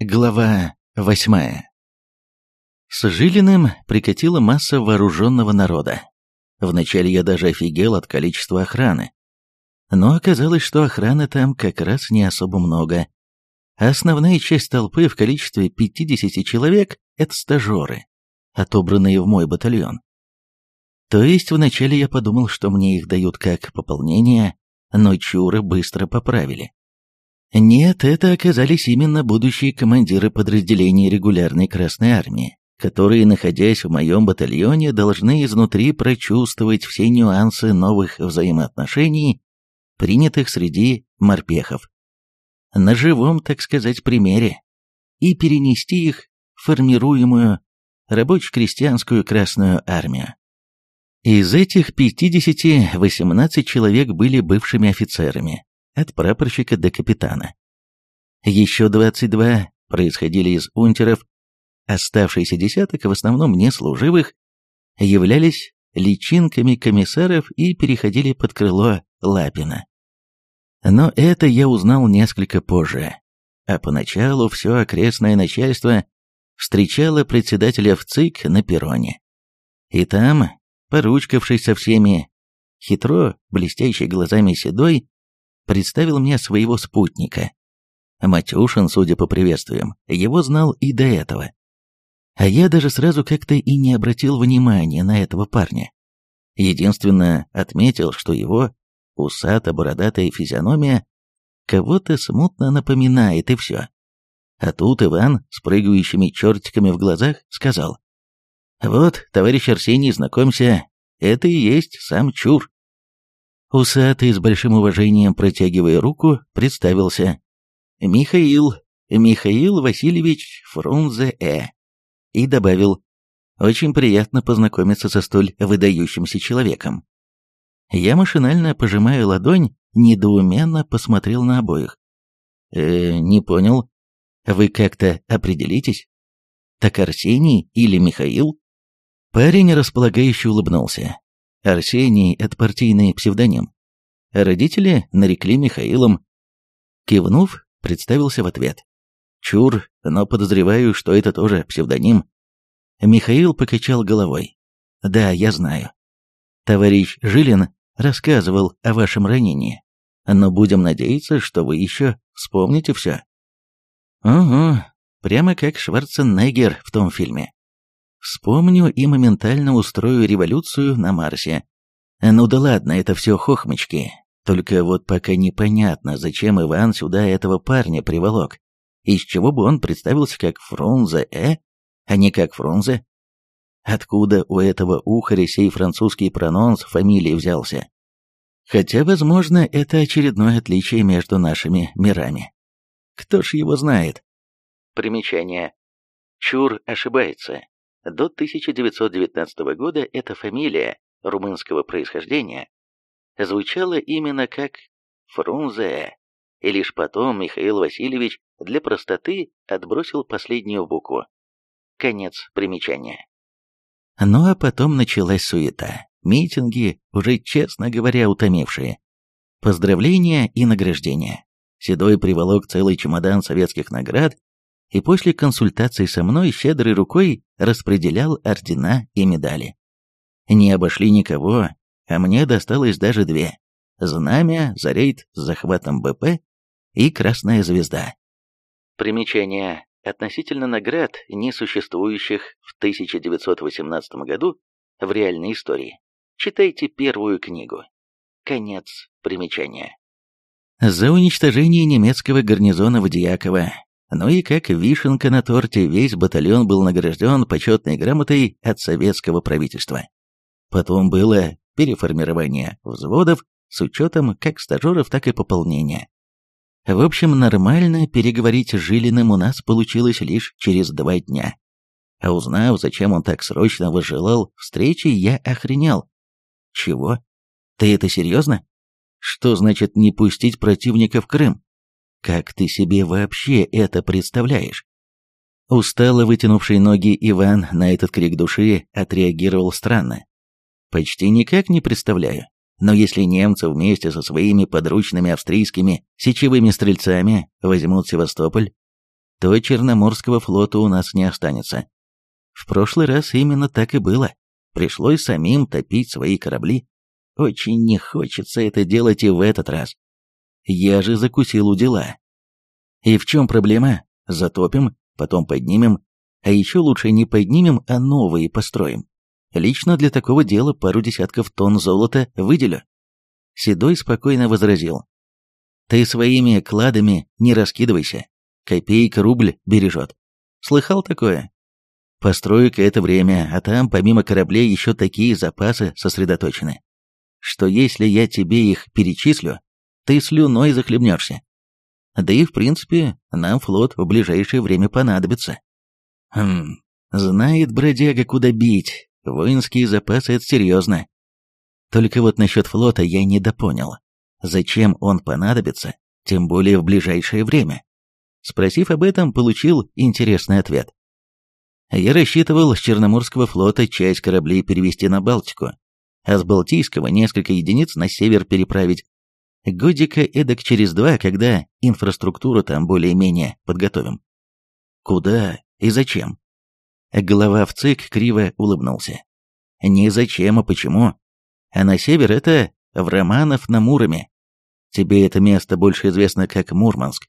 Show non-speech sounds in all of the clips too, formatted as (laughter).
Глава восьмая. С Жилиным прикатила масса вооруженного народа. Вначале я даже офигел от количества охраны. Но оказалось, что охраны там как раз не особо много. А основная часть толпы в количестве 50 человек – это стажеры, отобранные в мой батальон. То есть вначале я подумал, что мне их дают как пополнение, но чуры быстро поправили. Нет, это оказались именно будущие командиры подразделений регулярной Красной Армии, которые, находясь в моем батальоне, должны изнутри прочувствовать все нюансы новых взаимоотношений, принятых среди морпехов. На живом, так сказать, примере. И перенести их в формируемую рабоче-крестьянскую Красную Армию. Из этих 50 18 человек были бывшими офицерами, от прапорщика до капитана. Еще 22 происходили из унтеров, оставшийся десяток, в основном неслуживых, являлись личинками комиссаров и переходили под крыло Лапина. Но это я узнал несколько позже, а поначалу все окрестное начальство встречало председателя в ЦИК на перроне. И там, поручкавшись со всеми, хитро, блестящий глазами седой, представил мне своего спутника. Матюшин, судя по приветствиям, его знал и до этого. А я даже сразу как-то и не обратил внимания на этого парня. Единственно отметил, что его усато-бородатая физиономия кого-то смутно напоминает, и все. А тут Иван с прыгающими чертиками в глазах сказал. «Вот, товарищ Арсений, знакомься, это и есть сам Чур». Усатый, с большим уважением протягивая руку, представился. «Михаил, Михаил Васильевич Фрунзе-Э». И добавил, «Очень приятно познакомиться со столь выдающимся человеком». Я машинально, пожимая ладонь, недоуменно посмотрел на обоих. «Э, не понял. Вы как-то определитесь? Так Арсений или Михаил?» Парень располагающе улыбнулся. Арсений – это партийный псевдоним. Родители нарекли Михаилом. Кивнув, представился в ответ. Чур, но подозреваю, что это тоже псевдоним. Михаил покачал головой. Да, я знаю. Товарищ Жилин рассказывал о вашем ранении. Но будем надеяться, что вы еще вспомните все. Угу, прямо как Шварценеггер в том фильме. Вспомню и моментально устрою революцию на Марсе. Ну да ладно, это все хохмочки. Только вот пока непонятно, зачем Иван сюда этого парня приволок. Из чего бы он представился как Фрунзе, э? А не как Фрунзе? Откуда у этого ухаря сей французский прононс фамилии взялся? Хотя, возможно, это очередное отличие между нашими мирами. Кто ж его знает? Примечание. Чур ошибается. До 1919 года эта фамилия румынского происхождения звучала именно как Фрунзе, и лишь потом Михаил Васильевич для простоты отбросил последнюю букву. Конец примечания. Ну а потом началась суета, митинги, уже, честно говоря, утомившие. Поздравления и награждения. Седой приволок целый чемодан советских наград и после консультации со мной щедрой рукой распределял ордена и медали. Не обошли никого, а мне досталось даже две. Знамя за рейд с захватом БП и Красная Звезда. Примечание. Относительно наград, не существующих в 1918 году в реальной истории. Читайте первую книгу. Конец примечания. За уничтожение немецкого гарнизона в Дьяково ну и как вишенка на торте, весь батальон был награжден почетной грамотой от советского правительства. Потом было переформирование взводов с учетом как стажеров, так и пополнения. В общем, нормально переговорить с Жилиным у нас получилось лишь через два дня. А узнав, зачем он так срочно возжелал встречи, я охренел. Чего? Ты это серьезно? Что значит не пустить противника в Крым? Как ты себе вообще это представляешь? Устало вытянувший ноги Иван на этот крик души отреагировал странно. Почти никак не представляю. Но если немцы вместе со своими подручными австрийскими сечевыми стрельцами возьмут Севастополь, то Черноморского флота у нас не останется. В прошлый раз именно так и было. Пришлось самим топить свои корабли. Очень не хочется это делать и в этот раз. Я же закусил у дела. И в чем проблема? Затопим, потом поднимем, а еще лучше не поднимем, а новые построим. Лично для такого дела пару десятков тонн золота выделю. Седой спокойно возразил. Ты своими кладами не раскидывайся. Копейка рубль бережет. Слыхал такое? Постройка это время, а там помимо кораблей еще такие запасы сосредоточены, что если я тебе их перечислю, ты слюной захлебнешься. Да и в принципе, нам флот в ближайшее время понадобится. Хм, знает бродяга, куда бить. Воинские запасы — это серьезно. Только вот насчет флота я недопонял. Зачем он понадобится, тем более в ближайшее время? Спросив об этом, получил интересный ответ. Я рассчитывал с Черноморского флота часть кораблей перевести на Балтику, а с Балтийского несколько единиц на север переправить. Годика эдак через два, когда инфраструктуру там более-менее подготовим. Куда и зачем? Голова в ЦИК криво улыбнулся. Не зачем, а почему? А на север это в Романов на Муроме. Тебе это место больше известно как Мурманск.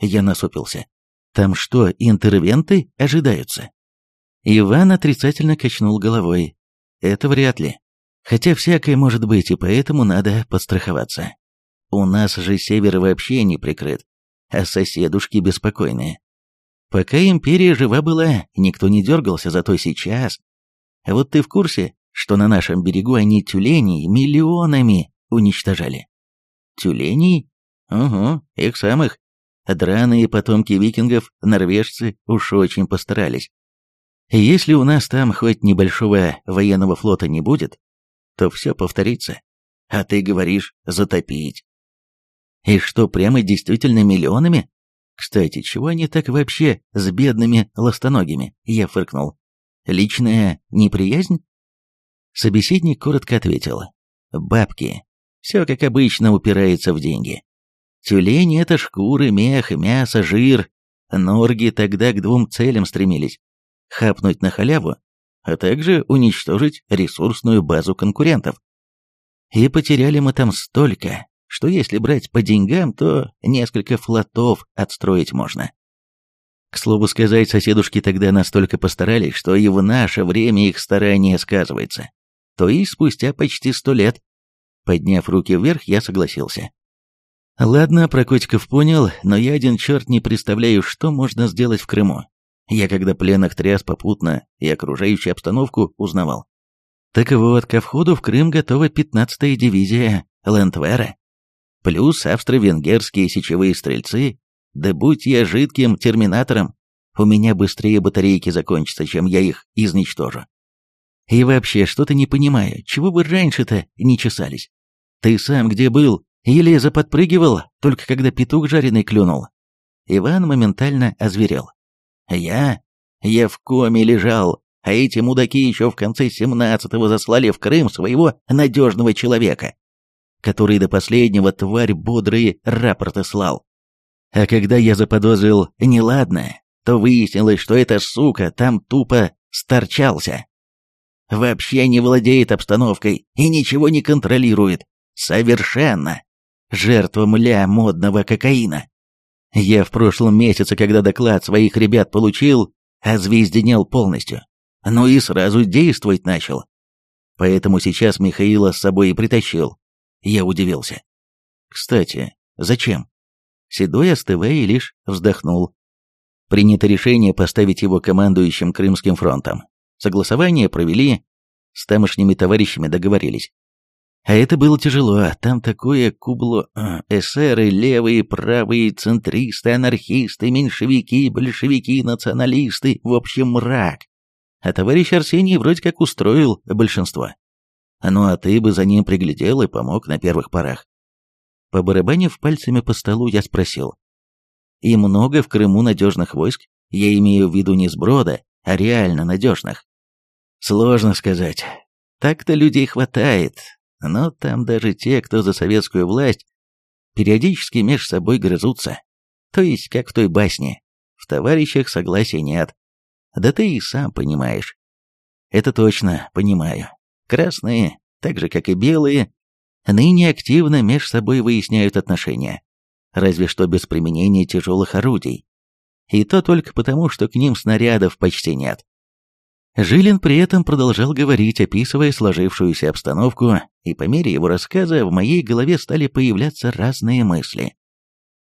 Я насупился. Там что, интервенты ожидаются? Иван отрицательно качнул головой. Это вряд ли. Хотя всякое может быть, и поэтому надо подстраховаться. У нас же север вообще не прикрыт, а соседушки беспокойные. Пока империя жива была, никто не дергался, зато сейчас... Вот ты в курсе, что на нашем берегу они тюленей миллионами уничтожали? Тюленей? Угу, их самых. Драные потомки викингов, норвежцы, уж очень постарались. Если у нас там хоть небольшого военного флота не будет, то все повторится. А ты говоришь «затопить». И что, прямо действительно миллионами? Кстати, чего они так вообще с бедными ластоногими? Я фыркнул. Личная неприязнь? Собеседник коротко ответил. Бабки. Все как обычно упирается в деньги. Тюлени — это шкуры, мех, мясо, жир. Норги тогда к двум целям стремились хапнуть на халяву, а также уничтожить ресурсную базу конкурентов. И потеряли мы там столько, что если брать по деньгам, то несколько флотов отстроить можно. К слову сказать, соседушки тогда настолько постарались, что и в наше время их старание сказывается. То и спустя почти сто лет. Подняв руки вверх, я согласился. Ладно, про котиков понял, но я один черт не представляю, что можно сделать в Крыму. Я когда пленных тряс попутно и окружающую обстановку узнавал. Так вот, ко входу в Крым готова 15-я дивизия Лентвера. Плюс австро-венгерские сечевые стрельцы. Да будь я жидким терминатором, у меня быстрее батарейки закончатся, чем я их изничтожу. И вообще, что-то не понимаю, чего вы раньше-то не чесались? Ты сам где был? Или заподпрыгивал, только когда петух жареный клюнул? Иван моментально озверел. Я? Я в коме лежал, а эти мудаки еще в конце семнадцатого заслали в Крым своего надежного человека, который до последнего тварь бодрые рапорты слал. А когда я заподозрил неладное, то выяснилось, что эта сука там тупо сторчался. Вообще не владеет обстановкой и ничего не контролирует. Совершенно. Жертва мля модного кокаина. Я в прошлом месяце, когда доклад своих ребят получил, озвезденел полностью. Ну и сразу действовать начал. Поэтому сейчас Михаила с собой и притащил. Я удивился. Кстати, зачем? Седой остывая лишь вздохнул. Принято решение поставить его командующим Крымским фронтом. Согласование провели, с тамошними товарищами договорились. А это было тяжело, там такое кубло а, эсеры, левые, правые, центристы, анархисты, меньшевики, большевики, националисты, в общем, мрак. А товарищ Арсений вроде как устроил большинство. Ну а ты бы за ним приглядел и помог на первых порах. Побарабанив пальцами по столу, я спросил. И много в Крыму надежных войск? Я имею в виду не сброда, а реально надежных. Сложно сказать. Так-то людей хватает, но там даже те, кто за советскую власть, периодически меж собой грызутся. То есть, как в той басне, в товарищах согласия нет. Да ты и сам понимаешь. Это точно, понимаю. Красные, так же как и белые, ныне активно меж собой выясняют отношения. Разве что без применения тяжелых орудий. И то только потому, что к ним снарядов почти нет. Жилин при этом продолжал говорить, описывая сложившуюся обстановку, и по мере его рассказа в моей голове стали появляться разные мысли.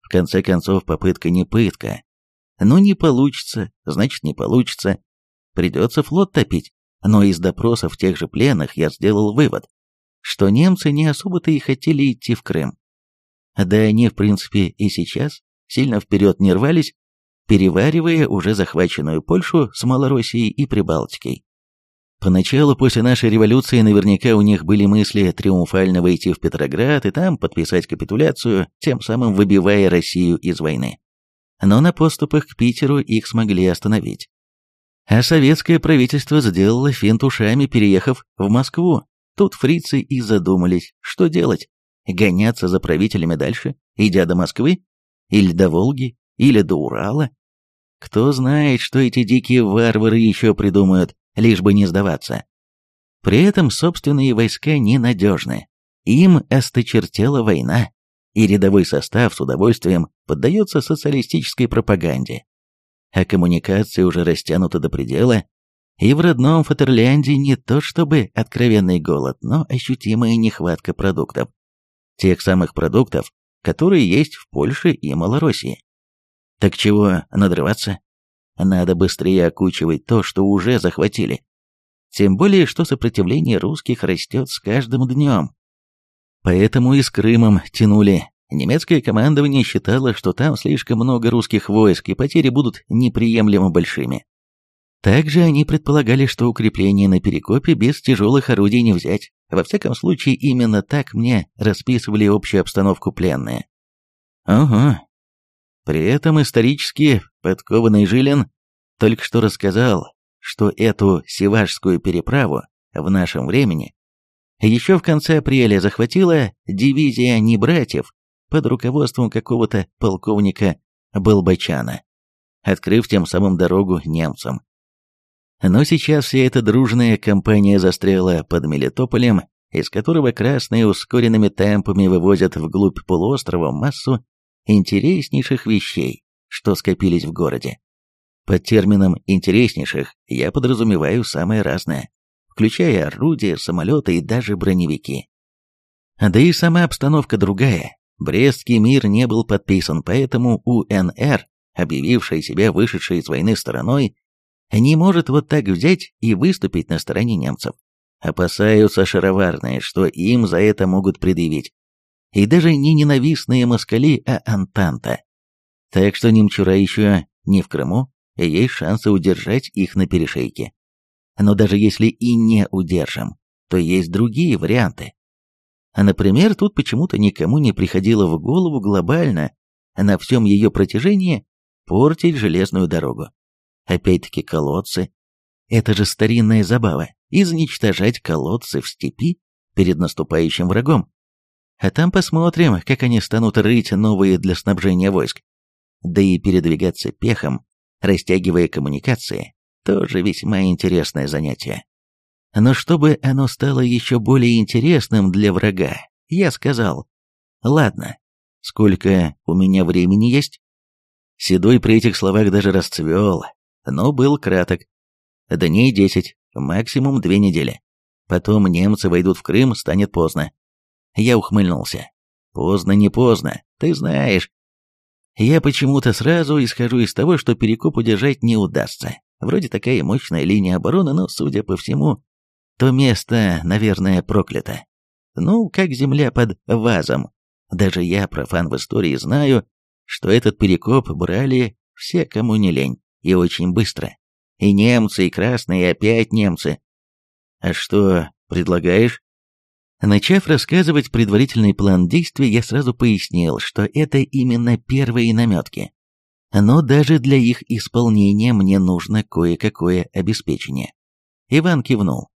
В конце концов, попытка не пытка. Ну, не получится, значит, не получится. Придется флот топить. Но из допросов тех же пленных я сделал вывод, что немцы не особо-то и хотели идти в Крым. Да они, в принципе, и сейчас сильно вперед не рвались, переваривая уже захваченную Польшу с Малороссией и Прибалтикой. Поначалу, после нашей революции, наверняка у них были мысли триумфально войти в Петроград и там подписать капитуляцию, тем самым выбивая Россию из войны. Но на поступах к Питеру их смогли остановить. А советское правительство сделало финт ушами, переехав в Москву. Тут фрицы и задумались, что делать. Гоняться за правителями дальше, идя до Москвы? Или до Волги? Или до Урала? Кто знает, что эти дикие варвары еще придумают, лишь бы не сдаваться. При этом собственные войска ненадежны. Им осточертела война, и рядовой состав с удовольствием поддается социалистической пропаганде. А коммуникации уже растянуты до предела, и в родном Фатерлянде не то чтобы откровенный голод, но ощутимая нехватка продуктов. Тех самых продуктов, которые есть в Польше и Малороссии. Так чего надрываться? Надо быстрее окучивать то, что уже захватили. Тем более, что сопротивление русских растет с каждым днем. Поэтому и с Крымом тянули. Немецкое командование считало, что там слишком много русских войск, и потери будут неприемлемо большими. Также они предполагали, что укрепление на Перекопе без тяжелых орудий не взять. Во всяком случае, именно так мне расписывали общую обстановку пленные. Ого, при этом исторически подкованный Жилин только что рассказал, что эту Севашскую переправу в нашем времени еще в конце апреля захватила дивизия небратьев под руководством какого-то полковника Балбачана, открыв тем самым дорогу немцам. Но сейчас вся эта дружная компания застряла под Мелитополем, из которого красные ускоренными темпами вывозят вглубь полуострова массу интереснейших вещей, что скопились в городе. Под термином «интереснейших» я подразумеваю самое разное, включая орудия, самолеты и даже броневики. Да и сама обстановка другая. Брестский мир не был подписан, поэтому УНР, объявившая себя вышедшей из войны стороной, не может вот так взять и выступить на стороне немцев. Опасаются шароварные, что им за это могут предъявить и даже не ненавистные москали, а Антанта. Так что немчура еще не в Крыму, есть шансы удержать их на перешейке. Но даже если и не удержим, то есть другие варианты. А, например, тут почему-то никому не приходило в голову глобально, на всем ее протяжении, портить железную дорогу. Опять-таки колодцы. Это же старинная забава, изничтожать колодцы в степи перед наступающим врагом. А там посмотрим, как они станут рыть новые для снабжения войск. Да и передвигаться пехом, растягивая коммуникации, тоже весьма интересное занятие. Но чтобы оно стало еще более интересным для врага, я сказал, ладно, сколько у меня времени есть? Седой при этих словах даже расцвел, но был краток. Дней десять, максимум две недели. Потом немцы войдут в Крым, станет поздно. Я ухмыльнулся. Поздно, не поздно, ты знаешь. Я почему-то сразу исхожу из того, что Перекоп удержать не удастся. Вроде такая мощная линия обороны, но, судя по всему, то место, наверное, проклято. Ну, как земля под вазом. Даже я, профан в истории, знаю, что этот Перекоп брали все, кому не лень, и очень быстро. И немцы, и красные, и опять немцы. А что предлагаешь? Начав рассказывать предварительный план действий, я сразу пояснил, что это именно первые наметки. Но даже для их исполнения мне нужно кое-какое обеспечение. Иван кивнул.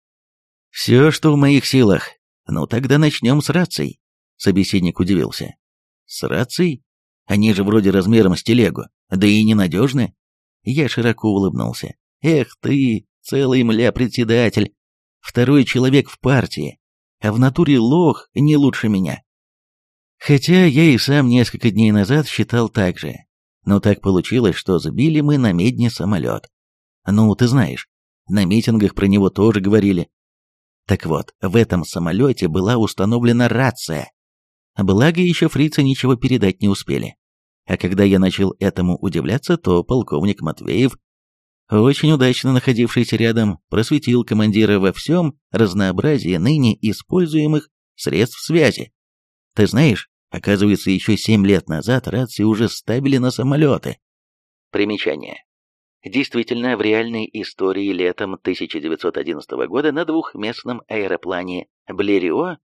«Все, что в моих силах. Ну тогда начнем с раций», — собеседник удивился. «С рацией? Они же вроде размером с телегу, да и ненадежны. Я широко улыбнулся. Эх ты, целый мля-председатель, второй человек в партии, а в натуре лох не лучше меня. Хотя я и сам несколько дней назад считал так же. Но так получилось, что сбили мы на медне самолет. Ну, ты знаешь, на митингах про него тоже говорили. Так вот, в этом самолете была установлена рация. Благо, еще фрицы ничего передать не успели. А когда я начал этому удивляться, то полковник Матвеев, очень удачно находившийся рядом, просветил командира во всем разнообразии ныне используемых средств связи. Ты знаешь, оказывается, еще семь лет назад рации уже ставили на самолеты. Примечание. Действительно, в реальной истории летом 1911 года на двухместном аэроплане Блерио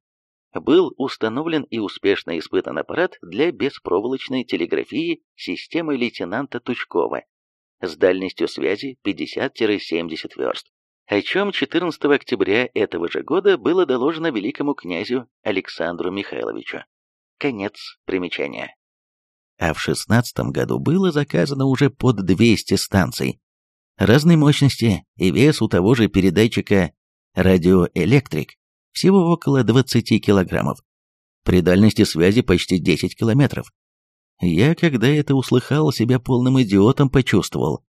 был установлен и успешно испытан аппарат для беспроволочной телеграфии системы лейтенанта Тучкова с дальностью связи 50-70 верст, о чем 14 октября этого же года было доложено великому князю Александру Михайловичу. Конец примечания а в шестнадцатом году было заказано уже под 200 станций. Разной мощности и вес у того же передатчика радиоэлектрик всего около 20 килограммов. При дальности связи почти 10 километров. Я, когда это услыхал, себя полным идиотом почувствовал.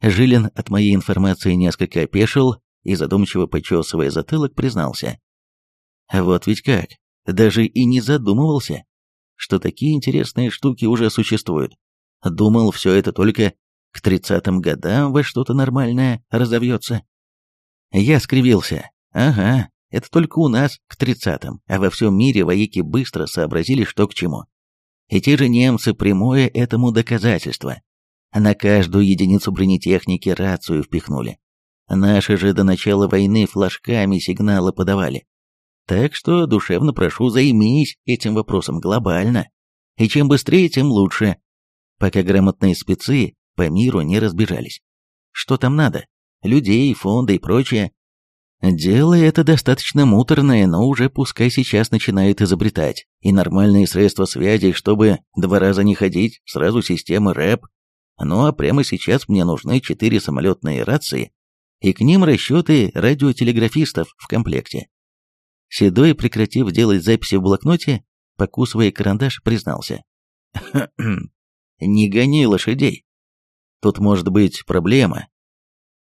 Жилин от моей информации несколько опешил и, задумчиво почесывая затылок, признался. Вот ведь как, даже и не задумывался что такие интересные штуки уже существуют. Думал, все это только к тридцатым годам во что-то нормальное разовьется. Я скривился. Ага, это только у нас к тридцатым, а во всем мире вояки быстро сообразили, что к чему. И те же немцы прямое этому доказательство. На каждую единицу бронетехники рацию впихнули. Наши же до начала войны флажками сигналы подавали. Так что душевно прошу, займись этим вопросом глобально. И чем быстрее, тем лучше. Пока грамотные спецы по миру не разбежались. Что там надо? Людей, фонды и прочее. Дело это достаточно муторное, но уже пускай сейчас начинает изобретать. И нормальные средства связи, чтобы два раза не ходить, сразу системы РЭП. Ну а прямо сейчас мне нужны четыре самолетные рации, и к ним расчеты радиотелеграфистов в комплекте. Седой, прекратив делать записи в блокноте, покусывая карандаш, признался. «Не гони лошадей. Тут может быть проблема.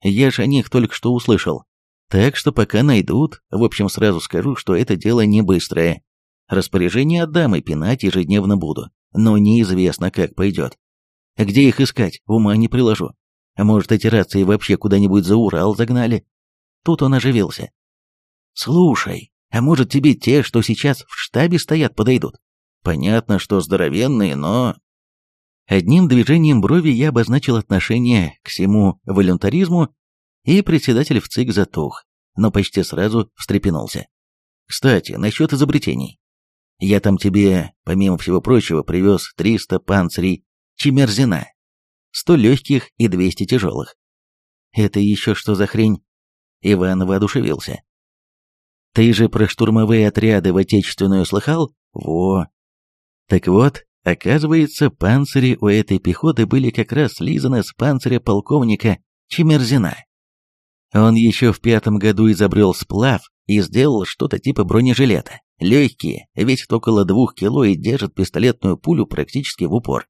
Я же о них только что услышал. Так что пока найдут, в общем, сразу скажу, что это дело не быстрое. Распоряжение отдам и пинать ежедневно буду, но неизвестно, как пойдет. Где их искать, ума не приложу. Может, эти рации вообще куда-нибудь за Урал загнали?» Тут он оживился. «Слушай, а может, тебе те, что сейчас в штабе стоят, подойдут? Понятно, что здоровенные, но... Одним движением брови я обозначил отношение к всему волюнтаризму, и председатель в ЦИК затух, но почти сразу встрепенулся. Кстати, насчет изобретений. Я там тебе, помимо всего прочего, привез 300 панцирей Чемерзина, 100 легких и 200 тяжелых. Это еще что за хрень? Иван воодушевился. Ты же про штурмовые отряды в Отечественную слыхал? Во! Так вот, оказывается, панцири у этой пехоты были как раз слизаны с панциря полковника Чемерзина. Он еще в пятом году изобрел сплав и сделал что-то типа бронежилета. Легкие, весят около двух кило и держат пистолетную пулю практически в упор.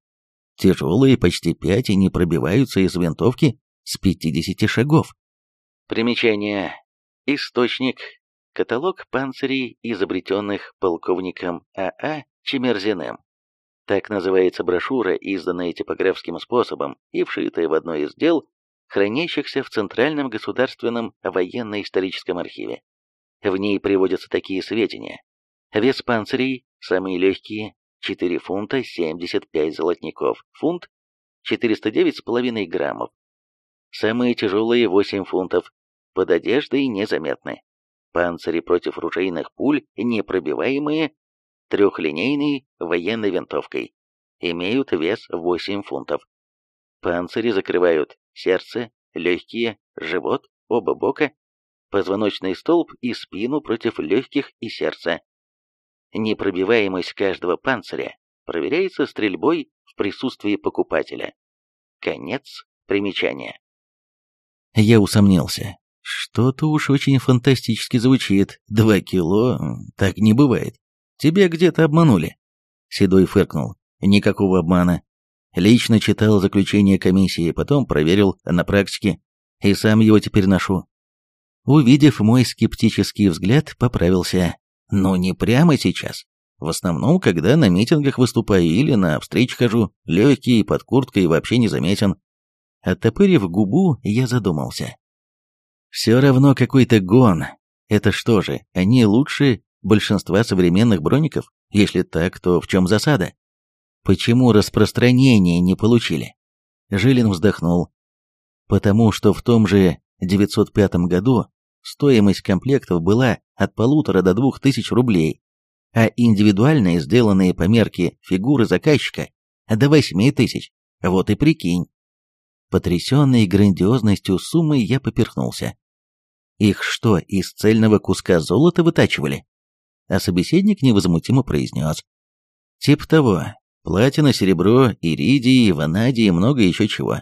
Тяжелые почти пять и не пробиваются из винтовки с 50 шагов. Примечание. Источник Каталог панцирей, изобретенных полковником А.А. Чемерзиным. Так называется брошюра, изданная типографским способом и вшитая в одно из дел, хранящихся в Центральном государственном военно-историческом архиве. В ней приводятся такие сведения. Вес панцирей, самые легкие, 4 фунта 75 золотников, фунт 409,5 граммов. Самые тяжелые 8 фунтов, под одеждой незаметны панцири против ружейных пуль, непробиваемые трехлинейной военной винтовкой. Имеют вес 8 фунтов. Панцири закрывают сердце, легкие, живот, оба бока, позвоночный столб и спину против легких и сердца. Непробиваемость каждого панциря проверяется стрельбой в присутствии покупателя. Конец Примечание. Я усомнился. Что-то уж очень фантастически звучит. Два кило? Так не бывает. Тебя где-то обманули. Седой фыркнул. Никакого обмана. Лично читал заключение комиссии, потом проверил на практике. И сам его теперь ношу. Увидев мой скептический взгляд, поправился. Но не прямо сейчас. В основном, когда на митингах выступаю или на встрече хожу, легкий, под курткой вообще не заметен. Оттопырив губу, я задумался. Все равно какой-то гон. Это что же, они лучше большинства современных броников? Если так, то в чем засада? Почему распространение не получили? Жилин вздохнул. Потому что в том же 905 году стоимость комплектов была от полутора до двух тысяч рублей, а индивидуальные, сделанные по мерке фигуры заказчика, до восьми тысяч. Вот и прикинь. Потрясенный грандиозностью суммы, я поперхнулся. Их что, из цельного куска золота вытачивали? А собеседник невозмутимо произнес. Тип того. Платина, серебро, иридий, ванадий и много еще чего.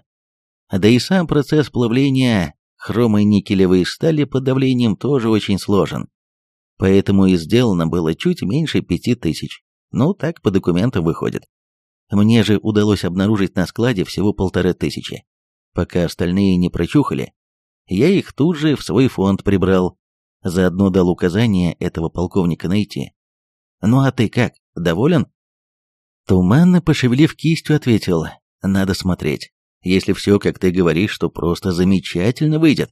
Да и сам процесс плавления хромой никелевой стали под давлением тоже очень сложен. Поэтому и сделано было чуть меньше пяти тысяч. Ну, так по документам выходит. Мне же удалось обнаружить на складе всего полторы тысячи. Пока остальные не прочухали, я их тут же в свой фонд прибрал. Заодно дал указание этого полковника найти. «Ну а ты как, доволен?» Туманно пошевелив кистью, ответил, «Надо смотреть. Если все, как ты говоришь, то просто замечательно выйдет.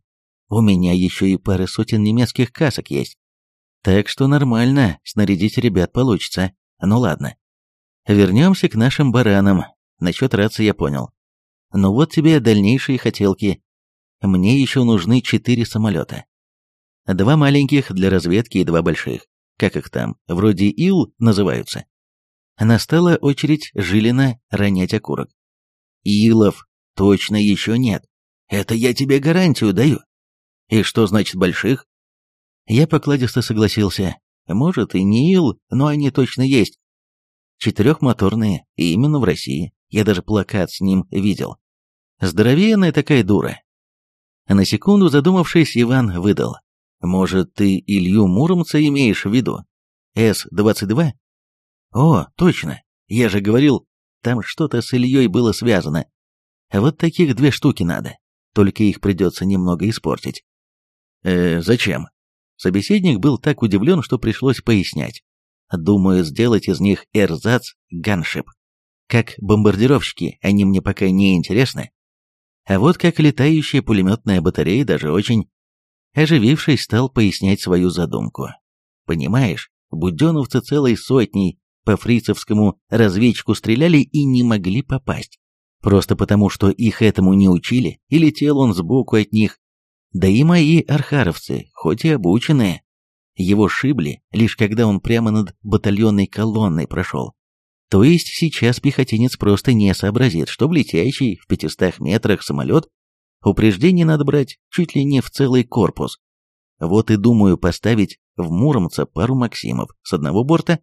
У меня еще и пара сотен немецких касок есть. Так что нормально снарядить ребят получится. Ну ладно. Вернемся к нашим баранам. Насчет рации я понял. Но вот тебе дальнейшие хотелки. Мне еще нужны четыре самолета. Два маленьких для разведки и два больших. Как их там, вроде Ил называются. Настала очередь Жилина ронять окурок. Илов точно еще нет. Это я тебе гарантию даю. И что значит больших? Я покладисто согласился. Может и не Ил, но они точно есть. Четырехмоторные, и именно в России. Я даже плакат с ним видел. Здоровенная такая дура. На секунду задумавшись, Иван выдал. Может, ты Илью Муромца имеешь в виду? С-22? О, точно. Я же говорил, там что-то с Ильей было связано. Вот таких две штуки надо. Только их придется немного испортить. Э, зачем? Собеседник был так удивлен, что пришлось пояснять. Думаю, сделать из них эрзац ганшип. Как бомбардировщики, они мне пока не интересны. А вот как летающая пулеметная батарея даже очень... Оживившись, стал пояснять свою задумку. Понимаешь, буденовцы целой сотней по фрицевскому разведчику стреляли и не могли попасть. Просто потому, что их этому не учили, и летел он сбоку от них. Да и мои архаровцы, хоть и обученные, его шибли, лишь когда он прямо над батальонной колонной прошел. То есть сейчас пехотинец просто не сообразит, что в летящий в 500 метрах самолет упреждение надо брать чуть ли не в целый корпус. Вот и думаю поставить в Муромца пару Максимов с одного борта,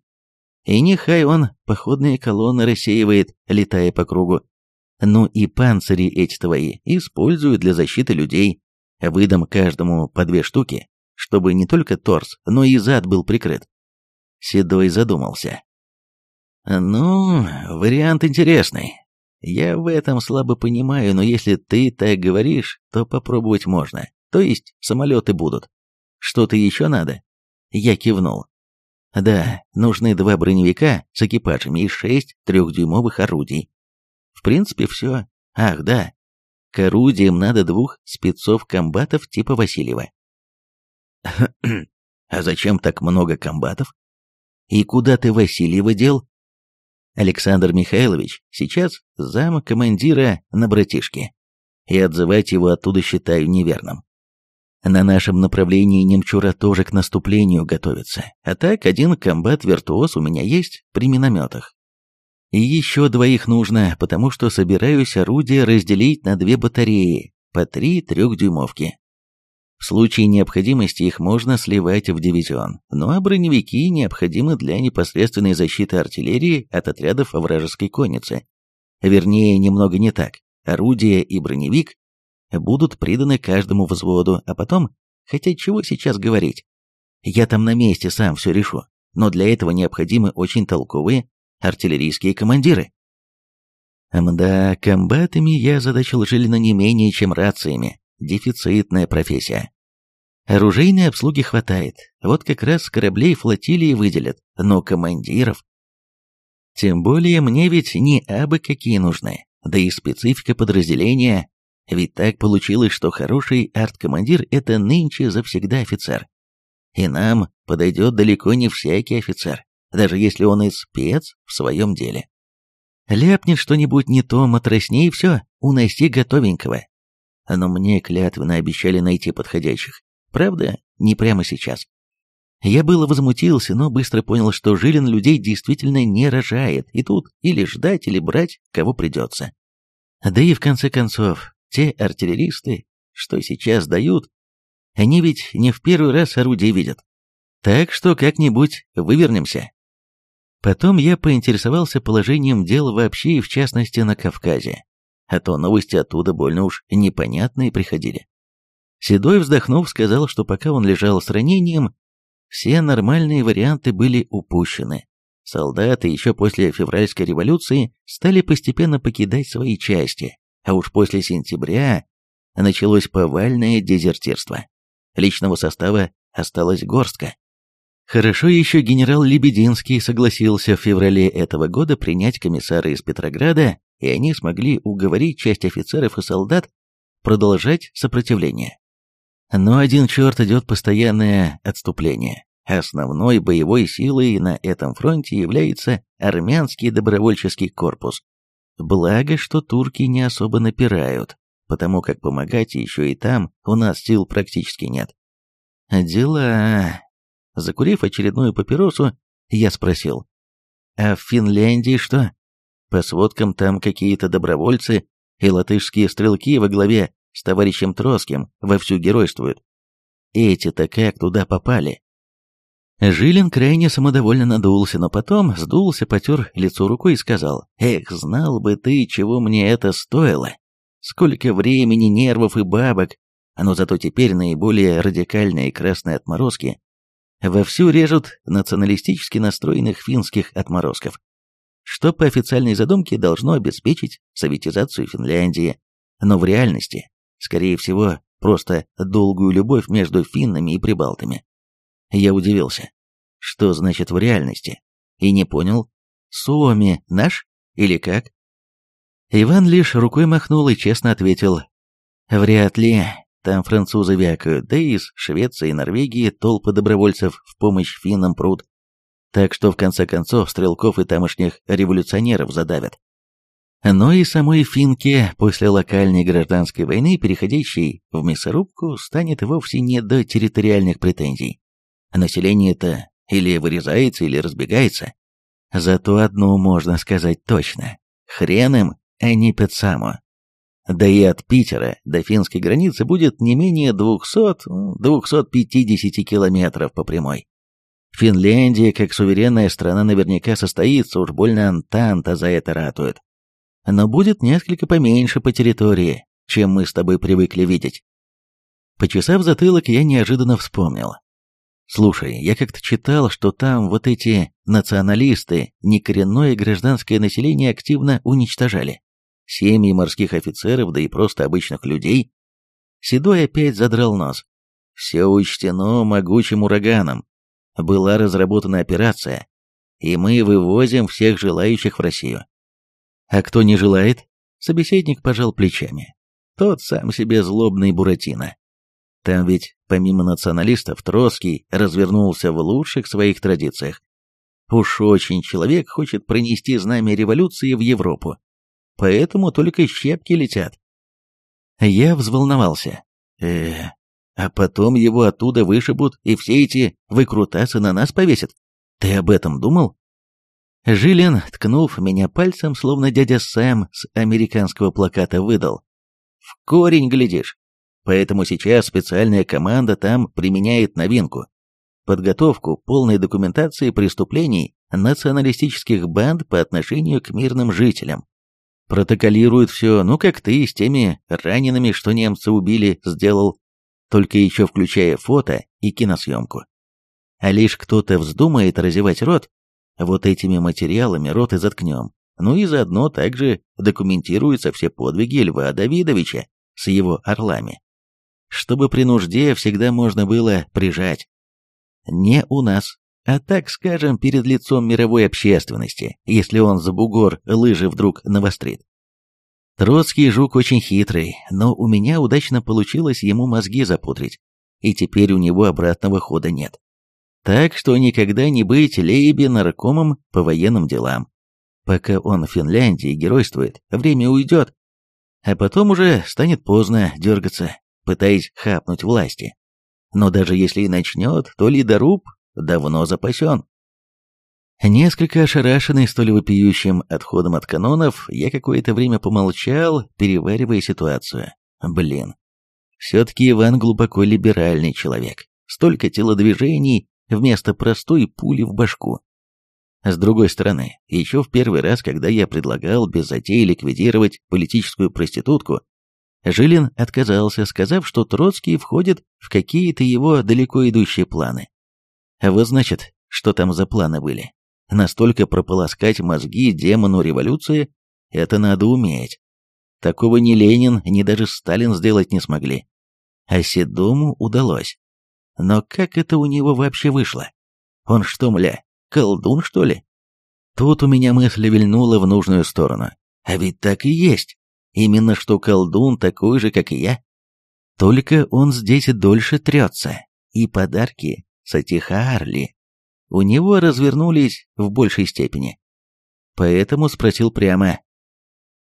и нехай он походные колонны рассеивает, летая по кругу. Ну и панцири эти твои использую для защиты людей. Выдам каждому по две штуки, чтобы не только торс, но и зад был прикрыт. Седой задумался. «Ну, вариант интересный. Я в этом слабо понимаю, но если ты так говоришь, то попробовать можно. То есть самолеты будут. Что-то еще надо?» Я кивнул. «Да, нужны два броневика с экипажами и шесть трехдюймовых орудий. В принципе, все. Ах, да. К орудиям надо двух спецов-комбатов типа Васильева». (clears throat) «А зачем так много комбатов?» «И куда ты Васильева дел?» Александр Михайлович сейчас зам командира на братишке, и отзывать его оттуда считаю неверным. На нашем направлении немчура тоже к наступлению готовится, а так один комбат-виртуоз у меня есть при минометах. И еще двоих нужно, потому что собираюсь орудия разделить на две батареи, по три трехдюймовки. В случае необходимости их можно сливать в дивизион, ну а броневики необходимы для непосредственной защиты артиллерии от отрядов вражеской конницы. Вернее, немного не так. орудие и броневик будут приданы каждому взводу, а потом, хотя чего сейчас говорить, я там на месте сам все решу, но для этого необходимы очень толковые артиллерийские командиры. Мда, комбатами я задачил Жилина не менее, чем рациями. Дефицитная профессия. Оружейной обслуги хватает, вот как раз кораблей флотилии выделят, но командиров... Тем более мне ведь не абы какие нужны, да и специфика подразделения. Ведь так получилось, что хороший арт-командир – это нынче завсегда офицер. И нам подойдет далеко не всякий офицер, даже если он и спец в своем деле. Ляпнет что-нибудь не то, матросней все, уноси готовенького. Но мне клятвенно обещали найти подходящих. Правда, не прямо сейчас. Я было возмутился, но быстро понял, что Жилин людей действительно не рожает, и тут или ждать, или брать, кого придется. Да и в конце концов, те артиллеристы, что сейчас дают, они ведь не в первый раз орудие видят. Так что как-нибудь вывернемся. Потом я поинтересовался положением дел вообще и в частности на Кавказе, а то новости оттуда больно уж непонятные приходили. Седой, вздохнув, сказал, что пока он лежал с ранением, все нормальные варианты были упущены. Солдаты еще после февральской революции стали постепенно покидать свои части, а уж после сентября началось повальное дезертирство. Личного состава осталась горстка. Хорошо еще генерал Лебединский согласился в феврале этого года принять комиссара из Петрограда, и они смогли уговорить часть офицеров и солдат продолжать сопротивление. Но один черт идет постоянное отступление. Основной боевой силой на этом фронте является армянский добровольческий корпус. Благо, что турки не особо напирают, потому как помогать еще и там у нас сил практически нет. Дела... Закурив очередную папиросу, я спросил, «А в Финляндии что? По сводкам там какие-то добровольцы и латышские стрелки во главе с товарищем Троцким вовсю геройствуют. Эти-то как туда попали?» Жилин крайне самодовольно надулся, но потом сдулся, потер лицо рукой и сказал, «Эх, знал бы ты, чего мне это стоило! Сколько времени, нервов и бабок! Но зато теперь наиболее радикальные красные отморозки вовсю режут националистически настроенных финских отморозков, что по официальной задумке должно обеспечить советизацию Финляндии, но в реальности, скорее всего, просто долгую любовь между финнами и прибалтами. Я удивился. Что значит в реальности? И не понял, Суоми наш или как? Иван лишь рукой махнул и честно ответил, «Вряд ли. Там французы вякают, да и из Швеции и Норвегии толпы добровольцев в помощь финнам пруд. Так что в конце концов стрелков и тамошних революционеров задавят. Но и самой финке после локальной гражданской войны, переходящей в мясорубку, станет вовсе не до территориальных претензий. Население-то или вырезается, или разбегается. Зато одно можно сказать точно. Хрен им, а не Пецамо. Да и от Питера до финской границы будет не менее 200-250 километров по прямой. Финляндия, как суверенная страна, наверняка состоится, уж больно Антанта за это ратует. Но будет несколько поменьше по территории, чем мы с тобой привыкли видеть. Почесав затылок, я неожиданно вспомнил. Слушай, я как-то читал, что там вот эти националисты некоренное гражданское население активно уничтожали семьи морских офицеров, да и просто обычных людей, Седой опять задрал нос. Все учтено могучим ураганом. Была разработана операция, и мы вывозим всех желающих в Россию. А кто не желает? Собеседник пожал плечами. Тот сам себе злобный Буратино. Там ведь, помимо националистов, Троцкий развернулся в лучших своих традициях. Уж очень человек хочет пронести знамя революции в Европу поэтому только щепки летят. Я взволновался. э а потом его оттуда вышибут и все эти выкрутасы на нас повесят. Ты об этом думал? Жилин, ткнув меня пальцем, словно дядя Сэм с американского плаката выдал. В корень глядишь. Поэтому сейчас специальная команда там применяет новинку. Подготовку полной документации преступлений националистических банд по отношению к мирным жителям. Протоколирует все, ну как ты с теми ранеными, что немцы убили, сделал, только еще включая фото и киносъемку. А лишь кто-то вздумает разевать рот, вот этими материалами рот и заткнем. Ну и заодно также документируются все подвиги Льва Давидовича с его орлами. Чтобы при нужде всегда можно было прижать. Не у нас, а так скажем, перед лицом мировой общественности, если он за бугор лыжи вдруг навострит. Троцкий жук очень хитрый, но у меня удачно получилось ему мозги запудрить, и теперь у него обратного хода нет. Так что никогда не быть Лейбе наркомом по военным делам. Пока он в Финляндии геройствует, время уйдет, а потом уже станет поздно дергаться, пытаясь хапнуть власти. Но даже если и начнет, то ледоруб давно запасен. Несколько ошарашенный столь вопиющим отходом от канонов, я какое-то время помолчал, переваривая ситуацию. Блин, все-таки Иван глубоко либеральный человек. Столько телодвижений вместо простой пули в башку. С другой стороны, еще в первый раз, когда я предлагал без затей ликвидировать политическую проститутку, Жилин отказался, сказав, что Троцкий входит в какие-то его далеко идущие планы. Вот значит, что там за планы были. Настолько прополоскать мозги демону революции, это надо уметь. Такого ни Ленин, ни даже Сталин сделать не смогли. А Седому удалось. Но как это у него вообще вышло? Он что, мля, колдун, что ли? Тут у меня мысль вильнула в нужную сторону. А ведь так и есть. Именно что колдун такой же, как и я. Только он здесь дольше трется. И подарки Сатихаарли у него развернулись в большей степени. Поэтому спросил прямо,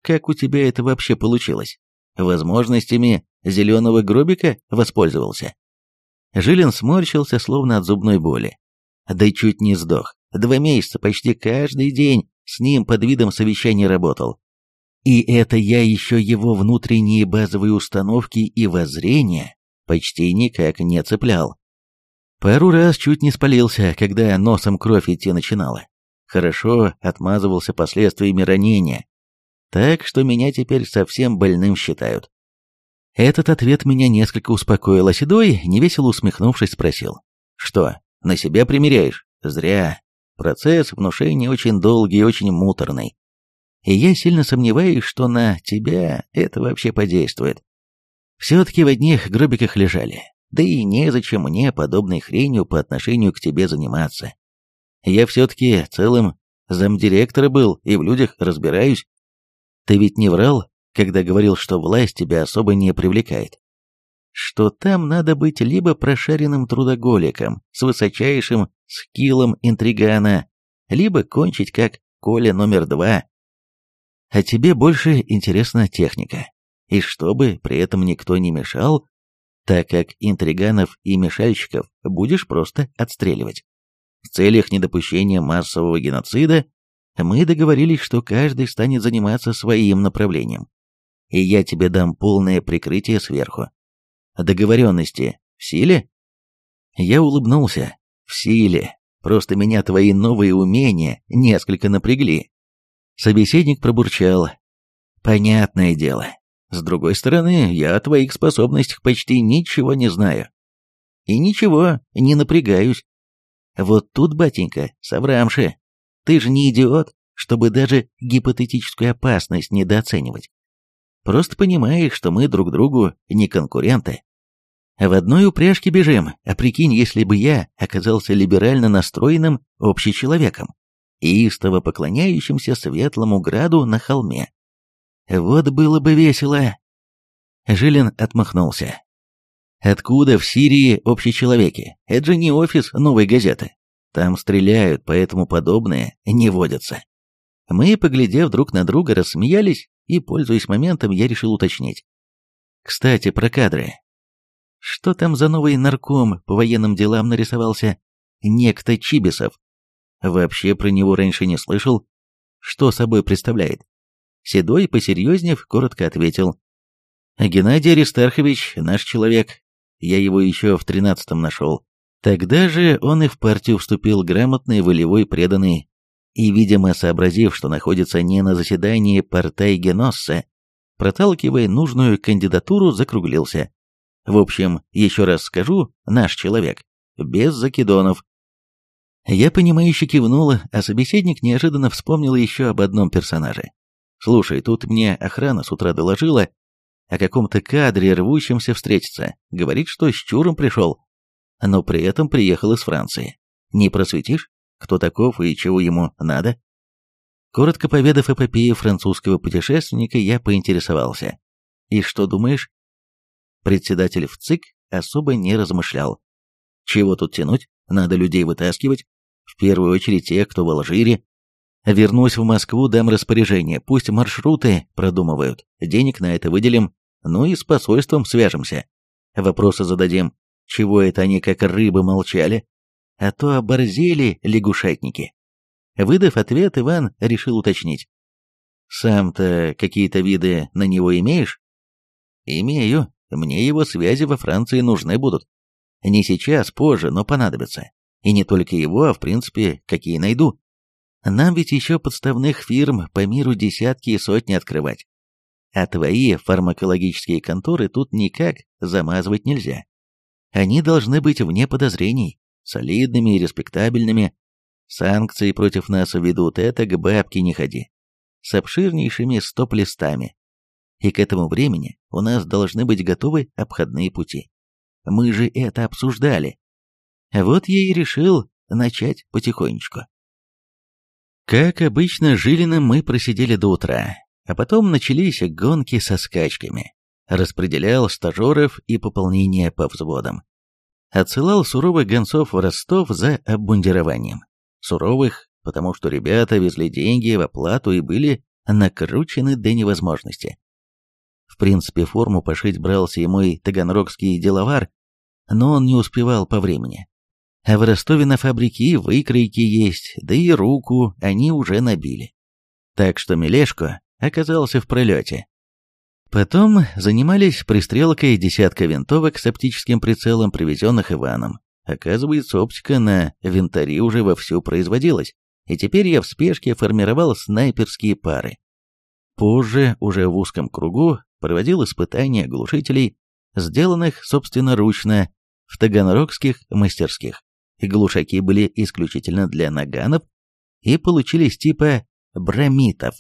«Как у тебя это вообще получилось? Возможностями зеленого гробика воспользовался?» Жилин сморщился, словно от зубной боли. Да чуть не сдох. Два месяца почти каждый день с ним под видом совещания работал. И это я еще его внутренние базовые установки и воззрения почти никак не цеплял. Пару раз чуть не спалился, когда носом кровь идти начинала. Хорошо отмазывался последствиями ранения. Так что меня теперь совсем больным считают. Этот ответ меня несколько успокоил, а Седой, невесело усмехнувшись, спросил. «Что, на себя примеряешь? Зря. Процесс внушения очень долгий и очень муторный. И я сильно сомневаюсь, что на тебя это вообще подействует. Все-таки в одних гробиках лежали, да и незачем мне подобной хренью по отношению к тебе заниматься. Я все-таки целым замдиректора был и в людях разбираюсь. Ты ведь не врал, когда говорил, что власть тебя особо не привлекает. Что там надо быть либо прошаренным трудоголиком с высочайшим скиллом интригана, либо кончить как Коля номер два. А тебе больше интересна техника. И чтобы при этом никто не мешал, так как интриганов и мешальщиков будешь просто отстреливать. В целях недопущения массового геноцида мы договорились, что каждый станет заниматься своим направлением. И я тебе дам полное прикрытие сверху. Договоренности в силе? Я улыбнулся. В силе. Просто меня твои новые умения несколько напрягли. Собеседник пробурчал. Понятное дело. С другой стороны, я о твоих способностях почти ничего не знаю. И ничего, не напрягаюсь. Вот тут, батенька, соврамши, ты же не идиот, чтобы даже гипотетическую опасность недооценивать. Просто понимаешь, что мы друг другу не конкуренты. В одной упряжке бежим, а прикинь, если бы я оказался либерально настроенным общечеловеком, истово поклоняющимся светлому граду на холме. Вот было бы весело. Жилин отмахнулся. Откуда в Сирии общечеловеки? Это же не офис новой газеты. Там стреляют, поэтому подобное не водятся. Мы, поглядев друг на друга, рассмеялись, и, пользуясь моментом, я решил уточнить. Кстати, про кадры. Что там за новый нарком по военным делам нарисовался? Некто Чибисов. Вообще про него раньше не слышал. Что собой представляет? Седой, посерьезнев, коротко ответил. «Геннадий Аристархович, наш человек. Я его еще в тринадцатом нашел. Тогда же он и в партию вступил грамотный, волевой, преданный. и, видимо, сообразив, что находится не на заседании Портай-Геносса, проталкивая нужную кандидатуру, закруглился. В общем, еще раз скажу, наш человек, без закидонов. Я понимающе кивнула, а собеседник неожиданно вспомнил еще об одном персонаже. «Слушай, тут мне охрана с утра доложила о каком-то кадре, рвущемся встретиться. Говорит, что с Чуром пришел, но при этом приехал из Франции. Не просветишь, кто таков и чего ему надо?» Коротко поведав эпопею французского путешественника, я поинтересовался. «И что думаешь?» Председатель в ЦИК особо не размышлял. «Чего тут тянуть? Надо людей вытаскивать. В первую очередь тех, кто в Алжире. Вернусь в Москву, дам распоряжение. Пусть маршруты продумывают. Денег на это выделим. Ну и с посольством свяжемся. Вопросы зададим. Чего это они как рыбы молчали? А то оборзели лягушатники. Выдав ответ, Иван решил уточнить. «Сам-то какие-то виды на него имеешь?» «Имею. Мне его связи во Франции нужны будут. Не сейчас, позже, но понадобятся. И не только его, а в принципе, какие найду. Нам ведь еще подставных фирм по миру десятки и сотни открывать. А твои фармакологические конторы тут никак замазывать нельзя. Они должны быть вне подозрений, солидными и респектабельными, Санкции против нас ведут, это к бабке не ходи. С обширнейшими стоп-листами. И к этому времени у нас должны быть готовы обходные пути. Мы же это обсуждали. Вот я и решил начать потихонечку. Как обычно, Жилиным мы просидели до утра, а потом начались гонки со скачками. Распределял стажеров и пополнение по взводам. Отсылал суровых гонцов в Ростов за обмундированием суровых, потому что ребята везли деньги в оплату и были накручены до невозможности. В принципе, форму пошить брался и мой таганрогский деловар, но он не успевал по времени. А в Ростове на фабрике выкройки есть, да и руку они уже набили. Так что Мелешко оказался в пролете. Потом занимались пристрелкой десятка винтовок с оптическим прицелом, привезенных Иваном. Оказывается, оптика на винтари уже вовсю производилась, и теперь я в спешке формировал снайперские пары. Позже, уже в узком кругу, проводил испытания глушителей, сделанных собственноручно в таганрогских мастерских. Глушаки были исключительно для наганов и получились типа бромитов.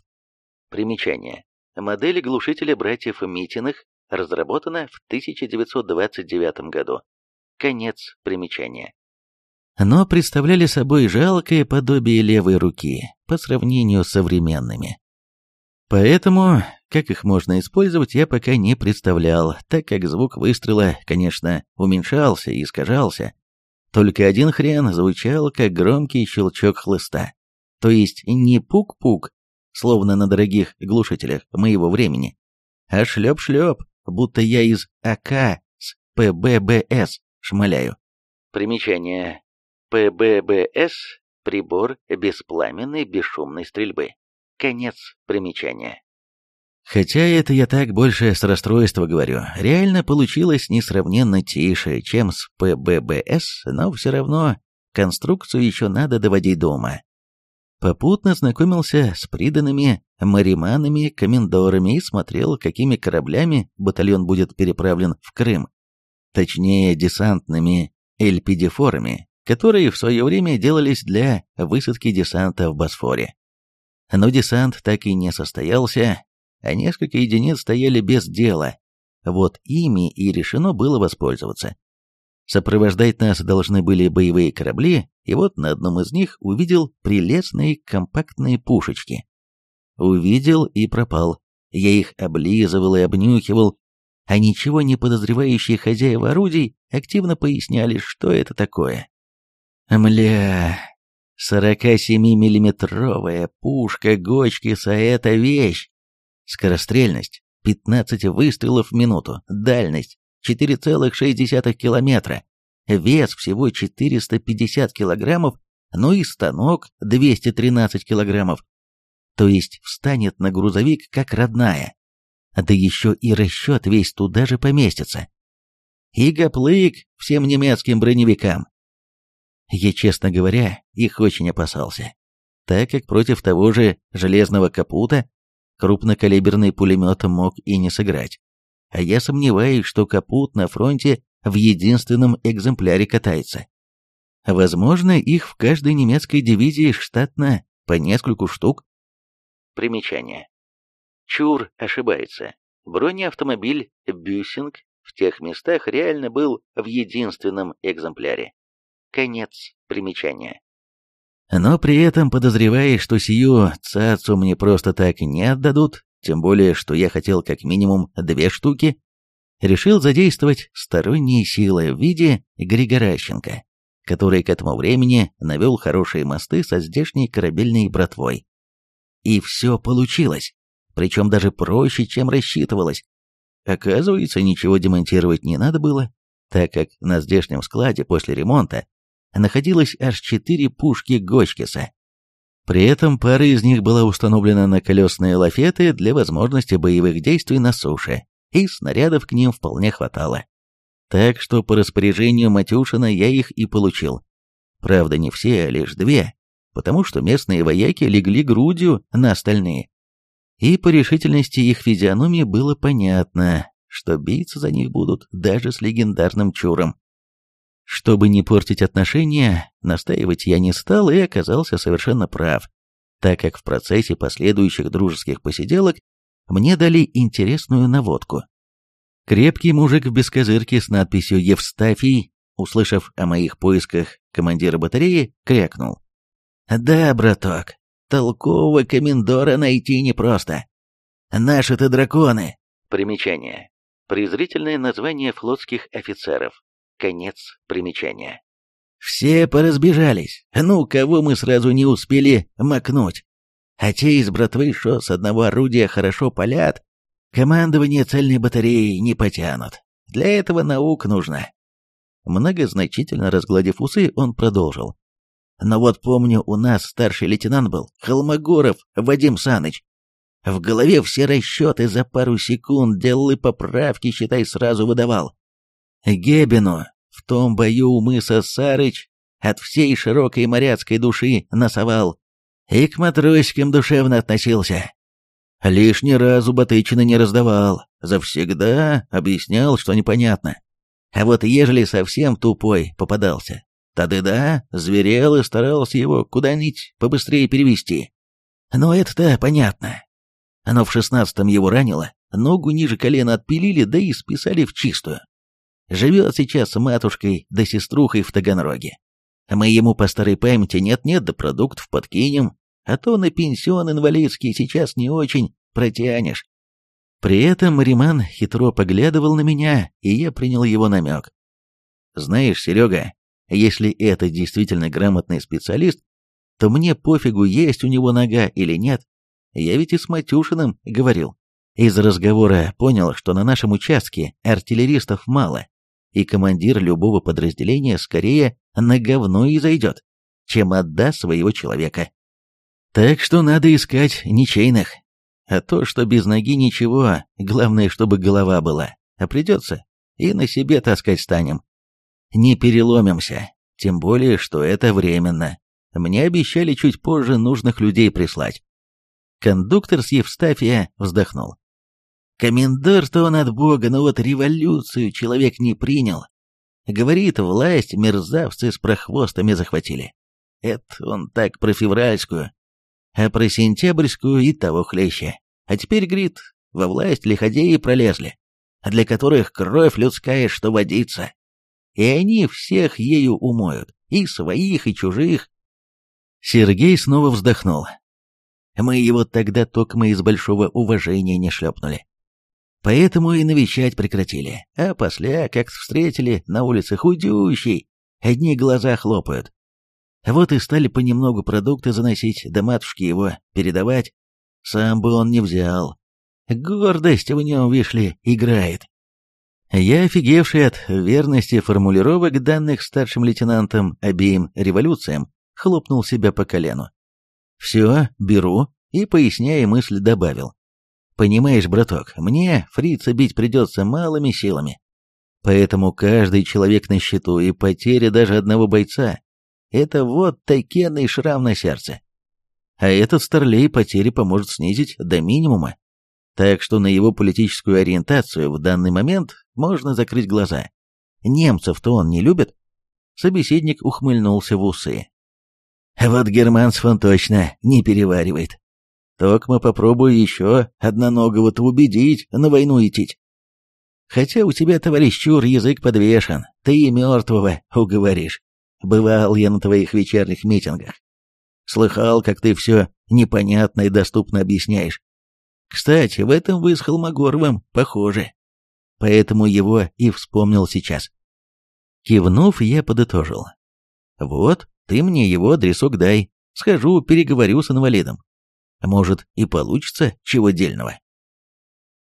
Примечание. Модель глушителя братьев Митиных разработана в 1929 году. Конец примечания. Но представляли собой жалкое подобие левой руки по сравнению с современными. Поэтому, как их можно использовать, я пока не представлял, так как звук выстрела, конечно, уменьшался и искажался. Только один хрен звучал, как громкий щелчок хлыста. То есть не пук-пук, словно на дорогих глушителях моего времени, а шлеп-шлеп, будто я из АК с ПББС шмаляю. Примечание. ПББС – прибор беспламенной бесшумной стрельбы. Конец примечания. Хотя это я так больше с расстройства говорю, реально получилось несравненно тише, чем с ПББС, но все равно конструкцию еще надо доводить до ума. Попутно знакомился с приданными мариманами-комендорами и смотрел, какими кораблями батальон будет переправлен в Крым точнее десантными эльпидифорами, которые в свое время делались для высадки десанта в Босфоре. Но десант так и не состоялся, а несколько единиц стояли без дела. Вот ими и решено было воспользоваться. Сопровождать нас должны были боевые корабли, и вот на одном из них увидел прелестные компактные пушечки. Увидел и пропал. Я их облизывал и обнюхивал, а ничего не подозревающие хозяева орудий активно поясняли, что это такое. Мля, 47-миллиметровая пушка Гочкиса — это вещь. Скорострельность — 15 выстрелов в минуту, дальность — 4,6 километра, вес всего 450 килограммов, ну и станок 213 килограммов. То есть встанет на грузовик как родная да еще и расчет весь туда же поместится. И гоплык всем немецким броневикам. Я, честно говоря, их очень опасался. так как против того же железного капута крупнокалиберный пулемет мог и не сыграть. А я сомневаюсь, что капут на фронте в единственном экземпляре катается. Возможно, их в каждой немецкой дивизии штатно по нескольку штук. Примечание. Чур ошибается. Бронеавтомобиль «Бюссинг» в тех местах реально был в единственном экземпляре. Конец примечания. Но при этом подозревая, что сию цацу мне просто так не отдадут, тем более, что я хотел как минимум две штуки, решил задействовать сторонние силы в виде Григоращенко, который к этому времени навел хорошие мосты со здешней корабельной братвой. И все получилось, причем даже проще, чем рассчитывалось. Оказывается, ничего демонтировать не надо было, так как на здешнем складе после ремонта находилось аж четыре пушки Гочкиса. При этом пара из них была установлена на колесные лафеты для возможности боевых действий на суше, и снарядов к ним вполне хватало. Так что по распоряжению Матюшина я их и получил. Правда, не все, а лишь две, потому что местные вояки легли грудью на остальные. И по решительности их физиономии было понятно, что биться за них будут даже с легендарным Чуром. Чтобы не портить отношения, настаивать я не стал и оказался совершенно прав, так как в процессе последующих дружеских посиделок мне дали интересную наводку. Крепкий мужик в бескозырке с надписью «Евстафий», услышав о моих поисках командира батареи, крякнул. «Да, браток, толкового комендора найти непросто. Наши-то драконы!» Примечание. Презрительное название флотских офицеров. Конец примечания. Все поразбежались. Ну, кого мы сразу не успели макнуть. А те из братвы, что с одного орудия хорошо палят, командование цельной батареи не потянут. Для этого наук нужна. Многозначительно разгладив усы, он продолжил. Но вот помню, у нас старший лейтенант был, Холмогоров Вадим Саныч. В голове все расчеты за пару секунд делал и поправки, считай, сразу выдавал. Гебину в том бою у мыса Сарыч от всей широкой моряцкой души насовал и к матросикам душевно относился. Лишний разу Батычина не раздавал, завсегда объяснял, что непонятно. А вот ежели совсем тупой попадался, тогда да, зверел и старался его куда-нибудь побыстрее перевести. Но это-то понятно. Оно в шестнадцатом его ранило, ногу ниже колена отпилили, да и списали в чистую. Живет сейчас с матушкой да сеструхой в Таганроге. Мы ему по старой памяти нет-нет да продуктов подкинем, а то на пенсион инвалидский сейчас не очень протянешь. При этом Мариман хитро поглядывал на меня, и я принял его намек. Знаешь, Серега, если это действительно грамотный специалист, то мне пофигу, есть у него нога или нет. Я ведь и с Матюшиным говорил. Из разговора понял, что на нашем участке артиллеристов мало, и командир любого подразделения скорее на говно и зайдет, чем отдаст своего человека. Так что надо искать ничейных. А то, что без ноги ничего, главное, чтобы голова была. А придется, и на себе таскать станем. Не переломимся, тем более, что это временно. Мне обещали чуть позже нужных людей прислать. Кондуктор с Евстафия вздохнул. Комендар-то он от бога, но вот революцию человек не принял. Говорит, власть мерзавцы с прохвостами захватили. Это он так про февральскую, а про сентябрьскую и того хлеще. А теперь, говорит, во власть лиходеи пролезли, для которых кровь людская, что водится. И они всех ею умоют, и своих, и чужих. Сергей снова вздохнул. Мы его тогда только мы из большого уважения не шлепнули. Поэтому и навещать прекратили. А после, как встретили на улице худющий, одни глаза хлопают. Вот и стали понемногу продукты заносить, да матушке его передавать. Сам бы он не взял. Гордость в нем, вишли, играет. Я, офигевший от верности формулировок, данных старшим лейтенантам обеим революциям, хлопнул себя по колену. «Все, беру», и, поясняя мысль, добавил. Понимаешь, браток, мне фрица бить придется малыми силами. Поэтому каждый человек на счету, и потеря даже одного бойца — это вот такенный шрам на сердце. а этот старлей потери поможет снизить до минимума. Так что на его политическую ориентацию в данный момент можно закрыть глаза. Немцев-то он не любит. Собеседник ухмыльнулся в усы. Вот германцев он точно не переваривает. Токма попробую еще одноногого-то убедить на войну идти. Хотя у тебя, товарищ Чур, язык подвешен, ты и мертвого уговоришь. Бывал я на твоих вечерних митингах. Слыхал, как ты все непонятно и доступно объясняешь. Кстати, в этом вы с Холмогоровым похожи. Поэтому его и вспомнил сейчас. Кивнув, я подытожил. Вот, ты мне его адресок дай. Схожу, переговорю с инвалидом. Может, и получится чего дельного.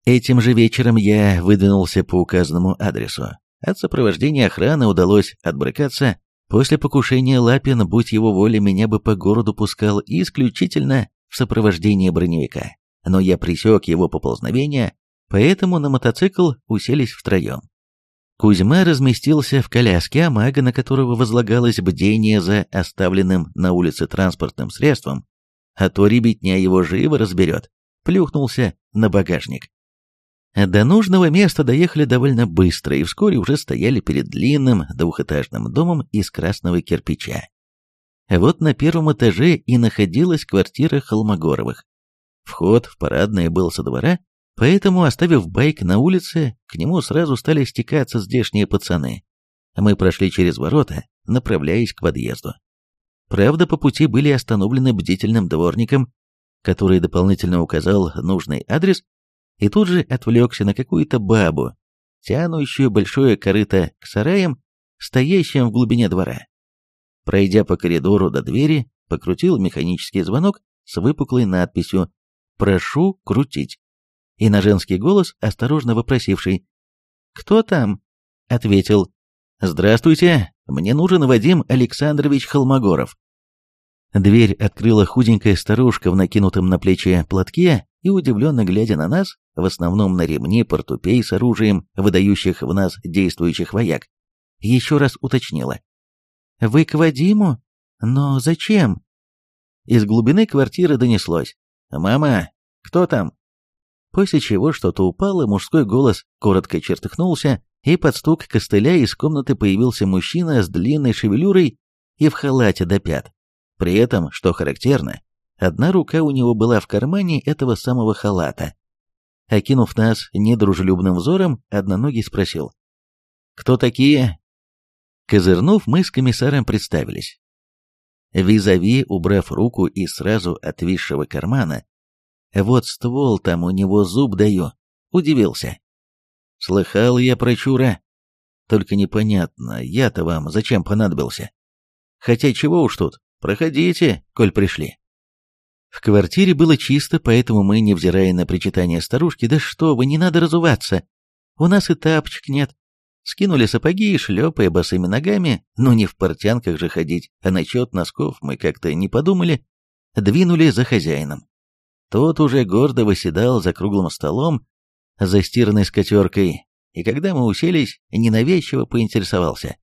Этим же вечером я выдвинулся по указанному адресу. От сопровождения охраны удалось отбрыкаться. После покушения Лапин, будь его воля, меня бы по городу пускал исключительно в сопровождении броневика. Но я пресек его поползновение, поэтому на мотоцикл уселись втроем. Кузьма разместился в коляске, а мага, на которого возлагалось бдение за оставленным на улице транспортным средством, а то ребятня его живо разберет, плюхнулся на багажник. До нужного места доехали довольно быстро и вскоре уже стояли перед длинным двухэтажным домом из красного кирпича. Вот на первом этаже и находилась квартира Холмогоровых. Вход в парадное был со двора, поэтому, оставив байк на улице, к нему сразу стали стекаться здешние пацаны. Мы прошли через ворота, направляясь к подъезду. Правда, по пути были остановлены бдительным дворником, который дополнительно указал нужный адрес и тут же отвлекся на какую-то бабу, тянущую большое корыто к сараям, стоящим в глубине двора. Пройдя по коридору до двери, покрутил механический звонок с выпуклой надписью «Прошу крутить» и на женский голос, осторожно вопросивший «Кто там?» ответил «Здравствуйте, мне нужен Вадим Александрович Холмогоров». Дверь открыла худенькая старушка в накинутом на плечи платке и, удивленно глядя на нас, в основном на ремни портупей с оружием, выдающих в нас действующих вояк, еще раз уточнила. «Вы к Вадиму? Но зачем?» Из глубины квартиры донеслось. «Мама, кто там?» После чего что-то упало, мужской голос коротко чертыхнулся, и под стук костыля из комнаты появился мужчина с длинной шевелюрой и в халате до пят. При этом, что характерно, одна рука у него была в кармане этого самого халата. Окинув нас недружелюбным взором, одноногий спросил. «Кто такие?» Козырнув, мы с комиссаром представились. Визави, убрав руку из сразу отвисшего кармана, «Вот ствол там у него зуб даю», удивился. «Слыхал я про Чура. Только непонятно, я-то вам зачем понадобился? Хотя чего уж тут, Проходите, коль пришли. В квартире было чисто, поэтому мы, невзирая на причитание старушки, да что вы, не надо разуваться. У нас и тапочек нет. Скинули сапоги и, шлепая босыми ногами, ну не в портянках же ходить, а насчет носков мы как-то не подумали, двинули за хозяином. Тот уже гордо восседал за круглым столом, за стиранной скатеркой, и когда мы уселись, ненавязчиво поинтересовался.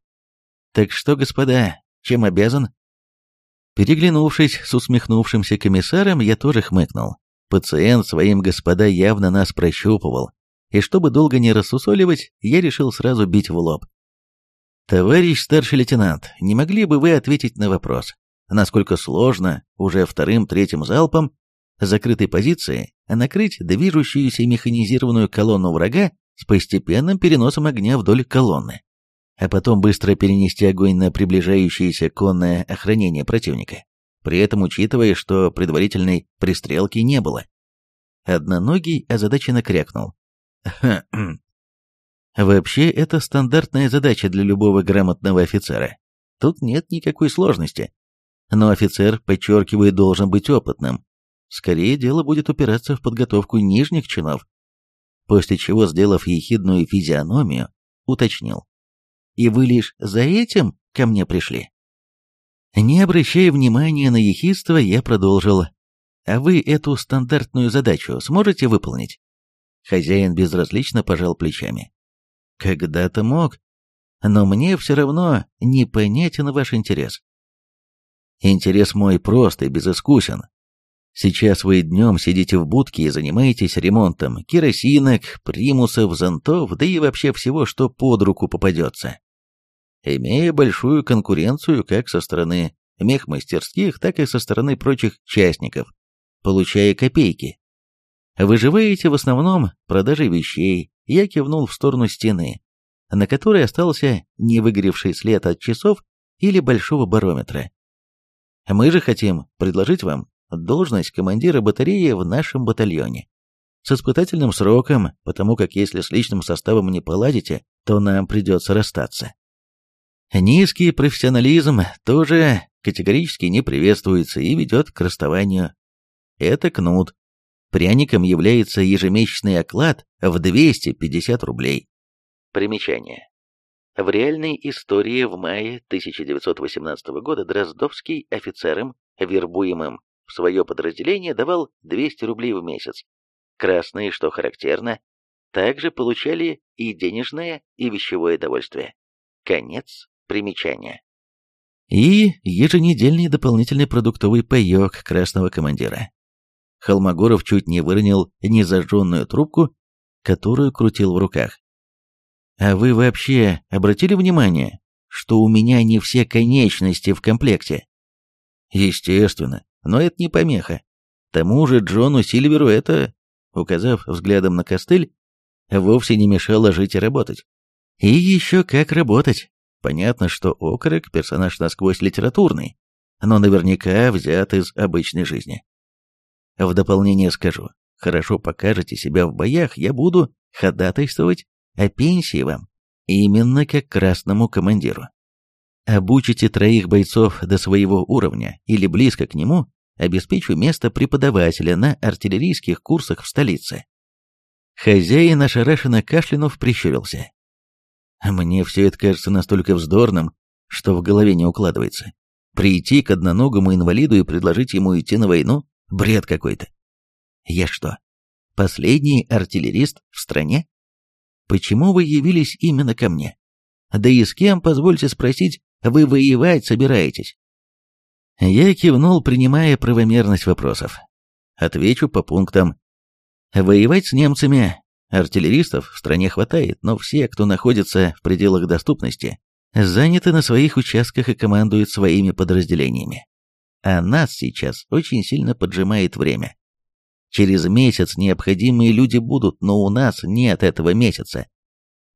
«Так что, господа, чем обязан?» Переглянувшись с усмехнувшимся комиссаром, я тоже хмыкнул. Пациент своим господа явно нас прощупывал, и чтобы долго не рассусоливать, я решил сразу бить в лоб. «Товарищ старший лейтенант, не могли бы вы ответить на вопрос, насколько сложно уже вторым-третьим залпом закрытой позиции накрыть движущуюся механизированную колонну врага с постепенным переносом огня вдоль колонны?» А потом быстро перенести огонь на приближающееся конное охранение противника, при этом учитывая, что предварительной пристрелки не было. Одноногий озадаченно крякнул. Вообще, это стандартная задача для любого грамотного офицера. Тут нет никакой сложности. Но офицер, подчеркиваю, должен быть опытным. Скорее, дело будет упираться в подготовку нижних чинов. После чего, сделав ехидную физиономию, уточнил и вы лишь за этим ко мне пришли?» Не обращая внимания на ехидство, я продолжил. «А вы эту стандартную задачу сможете выполнить?» Хозяин безразлично пожал плечами. «Когда-то мог, но мне все равно непонятен ваш интерес». «Интерес мой прост и безыскусен. Сейчас вы днем сидите в будке и занимаетесь ремонтом керосинок, примусов, зонтов, да и вообще всего, что под руку попадется. Имея большую конкуренцию как со стороны мехмастерских, так и со стороны прочих частников, получая копейки. Выживаете в основном продажей вещей, я кивнул в сторону стены, на которой остался невыгоревший след от часов или большого барометра. Мы же хотим предложить вам должность командира батареи в нашем батальоне. С испытательным сроком, потому как если с личным составом не поладите, то нам придется расстаться. Низкий профессионализм тоже категорически не приветствуется и ведет к расставанию. Это кнут. Пряником является ежемесячный оклад в 250 рублей. Примечание. В реальной истории в мае 1918 года Дроздовский офицерам, вербуемым в свое подразделение, давал 200 рублей в месяц. Красные, что характерно, также получали и денежное, и вещевое довольствие. Конец примечания. И еженедельный дополнительный продуктовый паек красного командира. Холмогоров чуть не выронил незажженную трубку, которую крутил в руках. А вы вообще обратили внимание, что у меня не все конечности в комплекте? Естественно, но это не помеха. Тому же Джону Сильверу это, указав взглядом на костыль, вовсе не мешало жить и работать. И еще как работать. Понятно, что Окорок – персонаж насквозь литературный, но наверняка взят из обычной жизни. В дополнение скажу, хорошо покажете себя в боях, я буду ходатайствовать о пенсии вам, именно как красному командиру. Обучите троих бойцов до своего уровня или близко к нему, обеспечу место преподавателя на артиллерийских курсах в столице. Хозяин ошарашенно кашлянув прищурился. Мне все это кажется настолько вздорным, что в голове не укладывается. Прийти к одноногому инвалиду и предложить ему идти на войну? Бред какой-то. Я что, последний артиллерист в стране? Почему вы явились именно ко мне? Да и с кем, позвольте спросить, вы воевать собираетесь? Я кивнул, принимая правомерность вопросов. Отвечу по пунктам. Воевать с немцами. Артиллеристов в стране хватает, но все, кто находится в пределах доступности, заняты на своих участках и командуют своими подразделениями. А нас сейчас очень сильно поджимает время. Через месяц необходимые люди будут, но у нас нет этого месяца.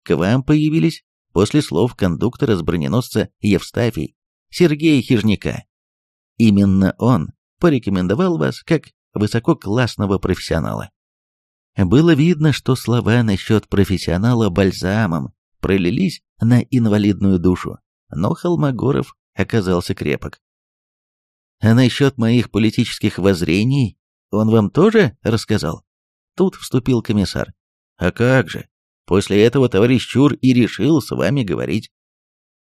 К вам появились, после слов кондуктора с броненосца Евстафий, Сергея Хижняка. Именно он порекомендовал вас как высококлассного профессионала. Было видно, что слова насчет профессионала бальзамом пролились на инвалидную душу, но Холмогоров оказался крепок. А насчет моих политических воззрений он вам тоже рассказал? Тут вступил комиссар. А как же? После этого товарищ Чур и решил с вами говорить.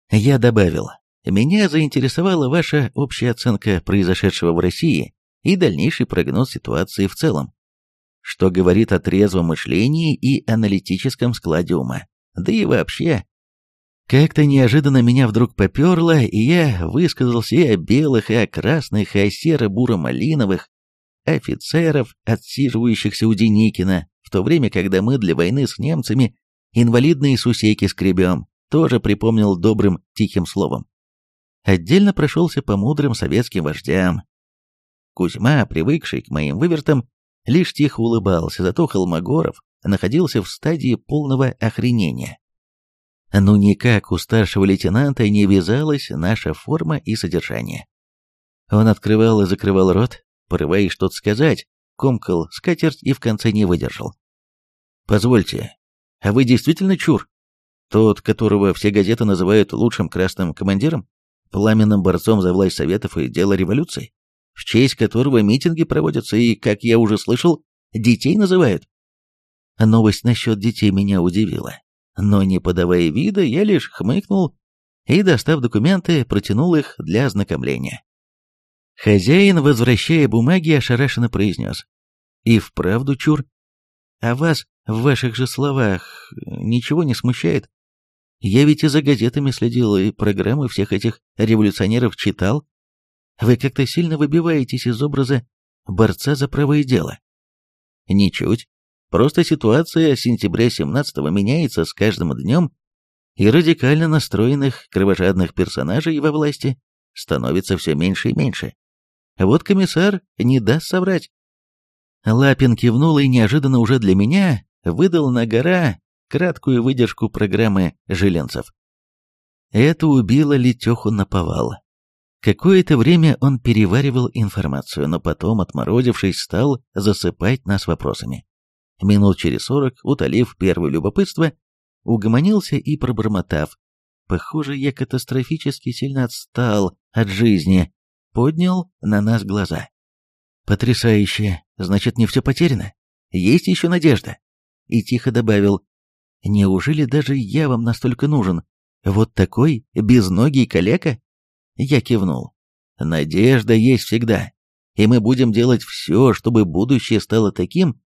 Я добавил. Меня заинтересовала ваша общая оценка произошедшего в России и дальнейший прогноз ситуации в целом, что говорит о трезвом мышлении и аналитическом складе ума. Да и вообще. Как-то неожиданно меня вдруг поперло, и я высказался и о белых, и о красных, и о серо-буро-малиновых, офицеров, отсиживающихся у Деникина, в то время, когда мы для войны с немцами инвалидные сусеки скребем, тоже припомнил добрым тихим словом. Отдельно прошелся по мудрым советским вождям. Кузьма, привыкший к моим вывертам, лишь тихо улыбался, зато Холмогоров находился в стадии полного охренения. Ну никак у старшего лейтенанта не вязалась наша форма и содержание. Он открывал и закрывал рот, порываясь что-то сказать, комкал скатерть и в конце не выдержал. «Позвольте, а вы действительно чур? Тот, которого все газеты называют лучшим красным командиром? Пламенным борцом за власть Советов и дело революции? В честь которого митинги проводятся и, как я уже слышал, детей называют?» Новость насчет детей меня удивила. Но не подавая вида, я лишь хмыкнул и, достав документы, протянул их для ознакомления. Хозяин, возвращая бумаги, ошарашенно произнес. «И вправду, чур? А вас в ваших же словах ничего не смущает? Я ведь и за газетами следил, и программы всех этих революционеров читал. Вы как-то сильно выбиваетесь из образа борца за правое дело? Ничуть. Просто ситуация сентября 17-го меняется с каждым днем, и радикально настроенных кровожадных персонажей во власти становится все меньше и меньше. Вот комиссар не даст соврать. Лапин кивнул и неожиданно уже для меня выдал на гора краткую выдержку программы «Жиленцев». Это убило Летеху наповал. Какое-то время он переваривал информацию, но потом, отморозившись, стал засыпать нас вопросами. Минут через сорок, утолив первое любопытство, угомонился и пробормотав. Похоже, я катастрофически сильно отстал от жизни, поднял на нас глаза. Потрясающе, значит, не все потеряно. Есть еще надежда. И тихо добавил, неужели даже я вам настолько нужен? Вот такой безногий калека? Я кивнул. Надежда есть всегда, и мы будем делать все, чтобы будущее стало таким,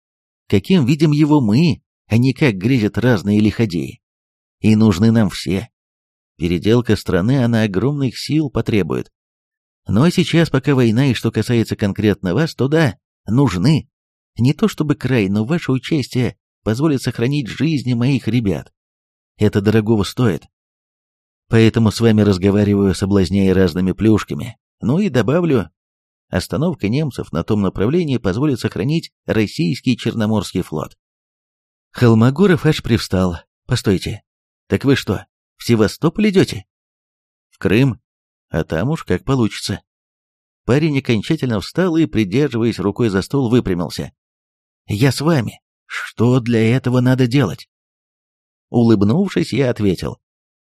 каким видим его мы, а не как грезят разные лиходеи. И нужны нам все. Переделка страны, она огромных сил потребует. Но сейчас, пока война и что касается конкретно вас, то да, нужны. Не то чтобы край, но ваше участие позволит сохранить жизни моих ребят. Это дорогого стоит. Поэтому с вами разговариваю, соблазняя разными плюшками. Ну и добавлю, остановка немцев на том направлении позволит сохранить российский Черноморский флот. Холмогоров аж привстал. Постойте, так вы что, в Севастополь идете? В Крым, а там уж как получится. Парень окончательно встал и, придерживаясь рукой за стол, выпрямился. «Я с вами. Что для этого надо делать?» Улыбнувшись, я ответил.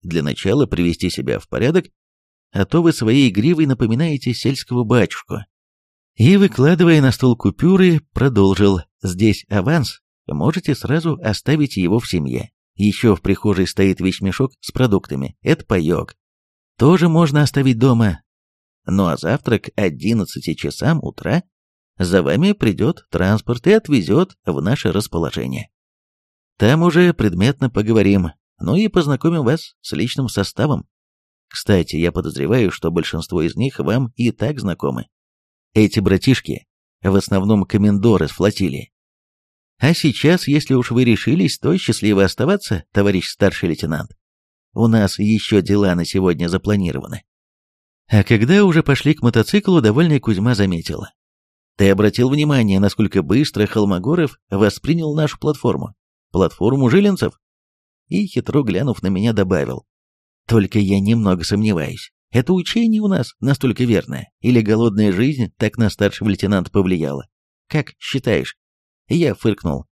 Для начала привести себя в порядок, а то вы своей игривой напоминаете сельского батюшку. И, выкладывая на стол купюры, продолжил. Здесь аванс, можете сразу оставить его в семье. Еще в прихожей стоит вещмешок с продуктами, это паек. Тоже можно оставить дома. Ну а завтра к 11 часам утра за вами придет транспорт и отвезет в наше расположение. Там уже предметно поговорим, ну и познакомим вас с личным составом. Кстати, я подозреваю, что большинство из них вам и так знакомы. Эти братишки в основном комендоры с флотилии. А сейчас, если уж вы решились, то счастливо оставаться, товарищ старший лейтенант. У нас еще дела на сегодня запланированы. А когда уже пошли к мотоциклу, довольный Кузьма заметил. Ты обратил внимание, насколько быстро Холмогоров воспринял нашу платформу? Платформу жилинцев? и, хитро глянув на меня, добавил. «Только я немного сомневаюсь. Это учение у нас настолько верное? Или голодная жизнь так на старшего лейтенанта повлияла? Как считаешь?» Я фыркнул.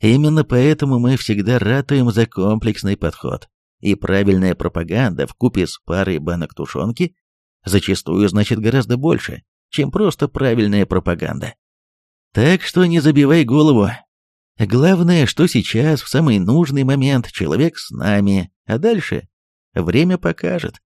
«Именно поэтому мы всегда ратуем за комплексный подход. И правильная пропаганда в купе с парой банок тушенки зачастую значит гораздо больше, чем просто правильная пропаганда. Так что не забивай голову, Главное, что сейчас, в самый нужный момент, человек с нами, а дальше время покажет.